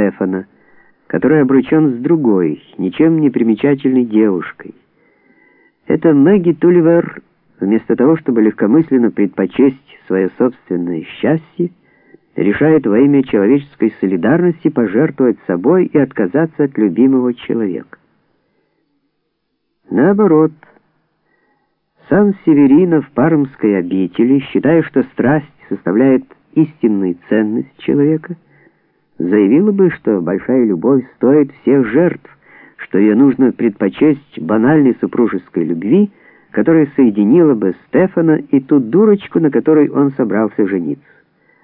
Стефана, который обручен с другой, ничем не примечательной девушкой. Это Мэгги Туливер, вместо того, чтобы легкомысленно предпочесть свое собственное счастье, решает во имя человеческой солидарности пожертвовать собой и отказаться от любимого человека. Наоборот, сам Северина в Пармской обители, считая, что страсть составляет истинную ценность человека, заявила бы, что большая любовь стоит всех жертв, что ее нужно предпочесть банальной супружеской любви, которая соединила бы Стефана и ту дурочку, на которой он собрался жениться.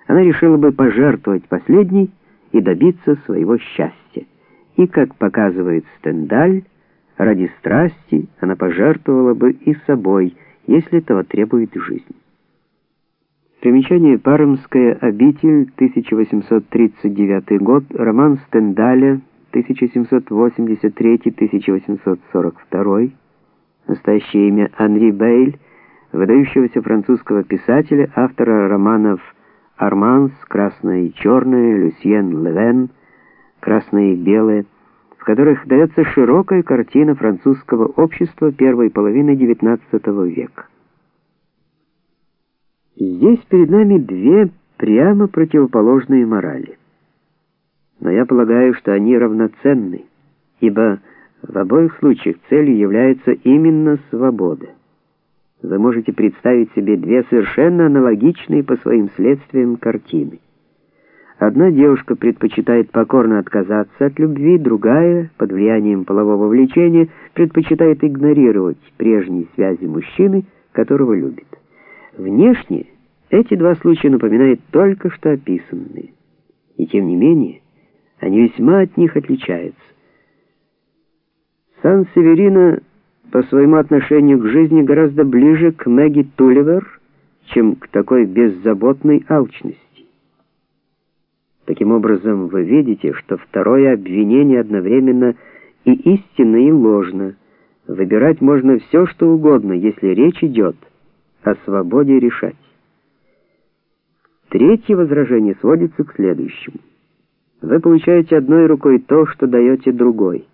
Она решила бы пожертвовать последней и добиться своего счастья. И, как показывает Стендаль, ради страсти она пожертвовала бы и собой, если этого требует жизнь. Примечание. «Пармская обитель», 1839 год, роман Стендаля, 1783-1842, настоящее имя Анри Бейль, выдающегося французского писателя, автора романов «Арманс», «Красное и черное», «Люсьен Левен», «Красное и белое», в которых дается широкая картина французского общества первой половины XIX века. Здесь перед нами две прямо противоположные морали. Но я полагаю, что они равноценны, ибо в обоих случаях целью является именно свобода. Вы можете представить себе две совершенно аналогичные по своим следствиям картины. Одна девушка предпочитает покорно отказаться от любви, другая, под влиянием полового влечения, предпочитает игнорировать прежние связи мужчины, которого любит. Внешне эти два случая напоминают только что описанные. И тем не менее, они весьма от них отличаются. Сан-Северино по своему отношению к жизни гораздо ближе к Мэгги Туливер, чем к такой беззаботной алчности. Таким образом, вы видите, что второе обвинение одновременно и истинно, и ложно. Выбирать можно все, что угодно, если речь идет о свободе решать. Третье возражение сводится к следующему. Вы получаете одной рукой то, что даете другой.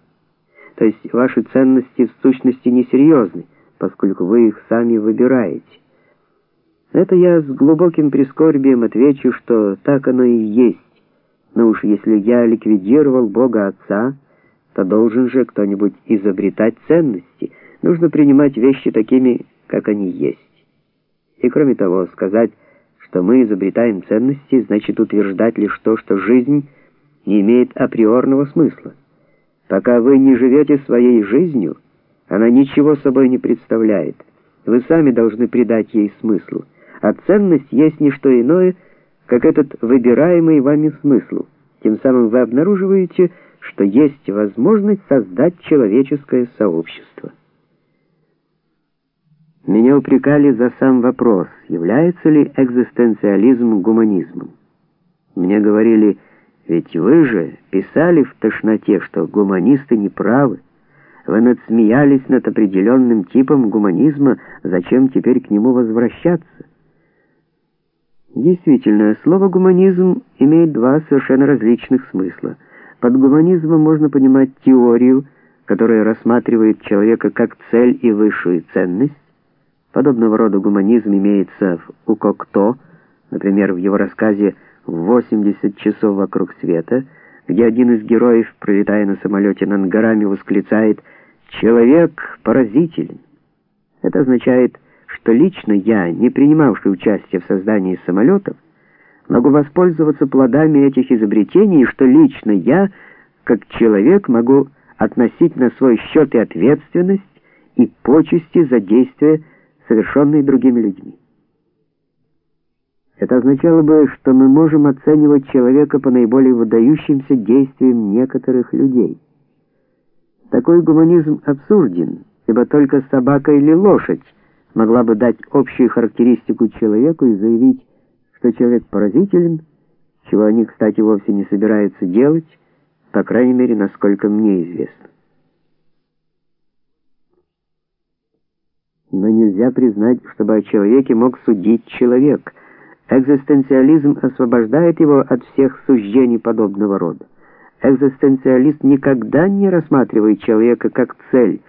То есть ваши ценности в сущности несерьезны, поскольку вы их сами выбираете. Это я с глубоким прискорбием отвечу, что так оно и есть. Но уж если я ликвидировал Бога Отца, то должен же кто-нибудь изобретать ценности. Нужно принимать вещи такими, как они есть. И кроме того, сказать, что мы изобретаем ценности, значит утверждать лишь то, что жизнь не имеет априорного смысла. Пока вы не живете своей жизнью, она ничего собой не представляет. Вы сами должны придать ей смысл. А ценность есть не что иное, как этот выбираемый вами смысл. Тем самым вы обнаруживаете, что есть возможность создать человеческое сообщество. Меня упрекали за сам вопрос, является ли экзистенциализм гуманизмом. Мне говорили, ведь вы же писали в тошноте, что гуманисты не правы. Вы надсмеялись над определенным типом гуманизма, зачем теперь к нему возвращаться? Действительно, слово «гуманизм» имеет два совершенно различных смысла. Под гуманизмом можно понимать теорию, которая рассматривает человека как цель и высшую ценность. Подобного рода гуманизм имеется у Кокто, например, в его рассказе «80 часов вокруг света», где один из героев, пролетая на самолете над горами, восклицает «Человек поразителен». Это означает что лично я, не принимавший участие в создании самолетов, могу воспользоваться плодами этих изобретений, что лично я, как человек, могу относить на свой счет и ответственность, и почести за действия, совершенные другими людьми. Это означало бы, что мы можем оценивать человека по наиболее выдающимся действиям некоторых людей. Такой гуманизм абсурден, ибо только собака или лошадь могла бы дать общую характеристику человеку и заявить, что человек поразителен, чего они, кстати, вовсе не собираются делать, по крайней мере, насколько мне известно. Но нельзя признать, чтобы о человеке мог судить человек. Экзистенциализм освобождает его от всех суждений подобного рода. Экзистенциалист никогда не рассматривает человека как цель,